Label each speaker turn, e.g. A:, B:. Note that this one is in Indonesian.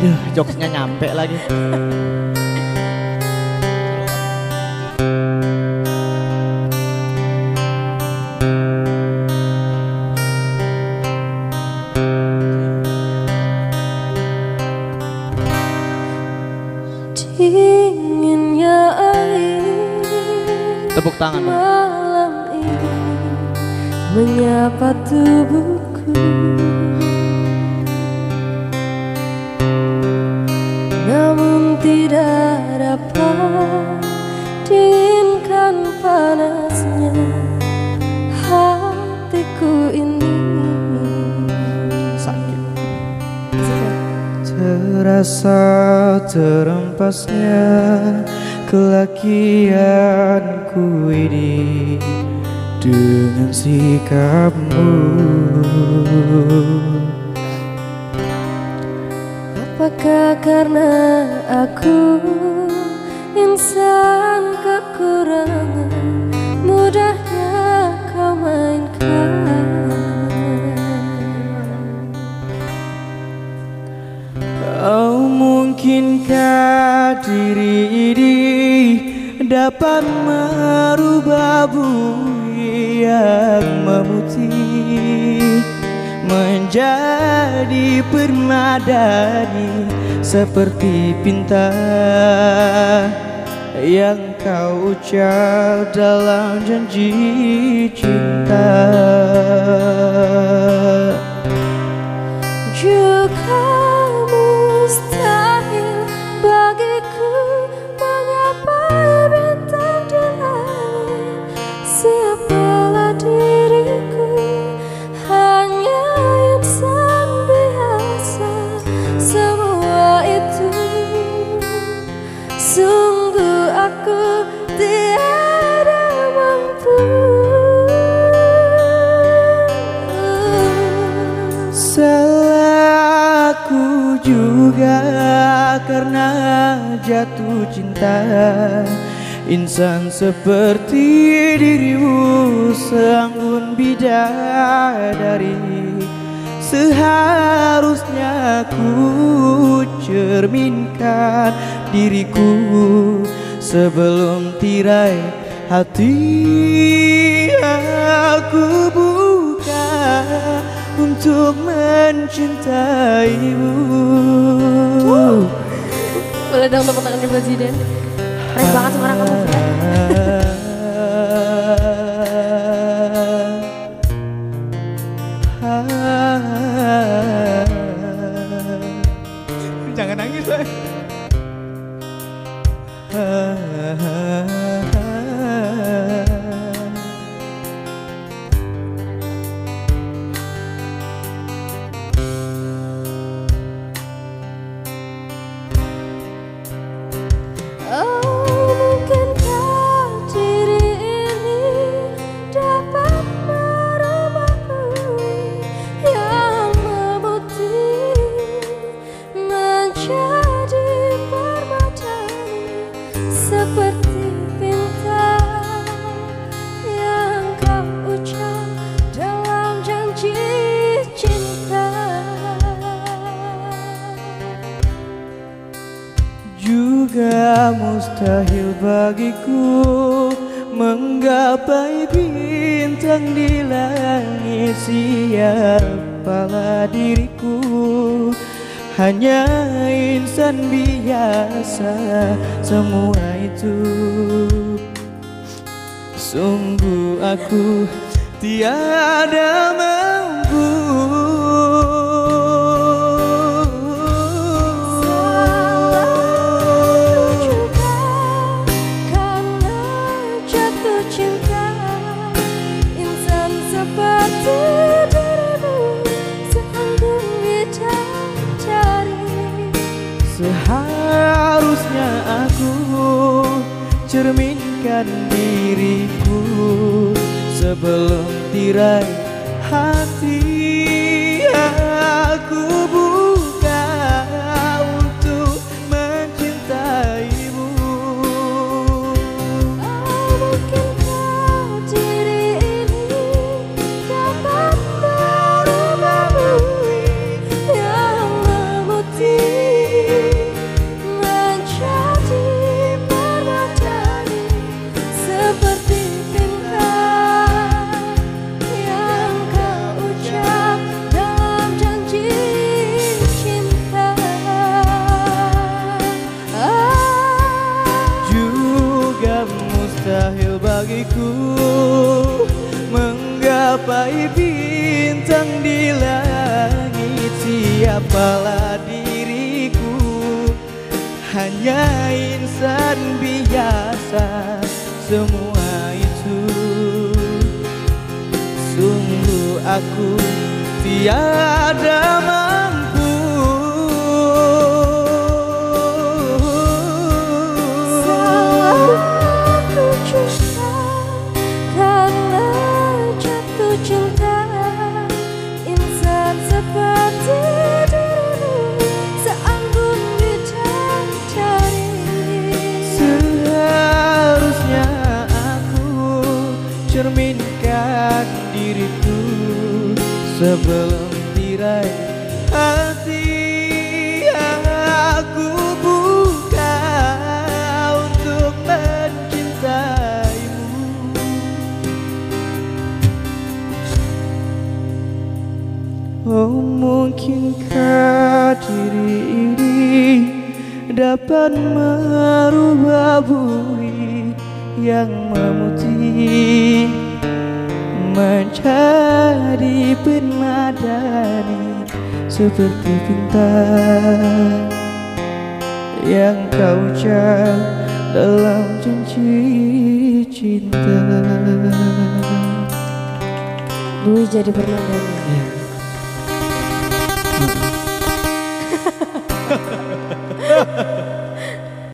A: Aduh, jokesnya nyampe lagi.
B: Dinginnya air
A: Tepuk tangan.
B: malam ini menyapa tubuhku
C: Terasa terempasnya kelakianku ini dengan sikapmu.
B: Apakah karena aku insan kekurangan
C: dapat merubah bumi yang memutih Menjadi permadani seperti pinta Yang kau ucap dalam janji cinta Salah aku juga karena jatuh cinta. Insan seperti dirimu seanggun bidadari. Seharusnya ku cerminkan diriku Sebelum tirai hati untuk mencintaimu.
B: Boleh dong tepuk tangan di presiden. Keren banget suara kamu
C: Juga mustahil bagiku menggapai bintang di langit. Siapalah diriku? Hanya insan biasa Semua itu. Sungguh aku tiada
B: seperti dirimu Seanggun bidadari
C: Seharusnya aku cerminkan diriku Sebelum tirai hati
B: bagiku Menggapai bintang di langit. Siapalah diriku?
C: Hanya insan biasa Semua itu. Sungguh aku tiada masalah sebelum tirai hati aku buka untuk mencintaimu. Oh mungkinkah diri ini dapat merubah bumi yang memutih menjadi penadani seperti bintang yang kau ucap dalam janji cinta.
B: Dwi jadi bernadanya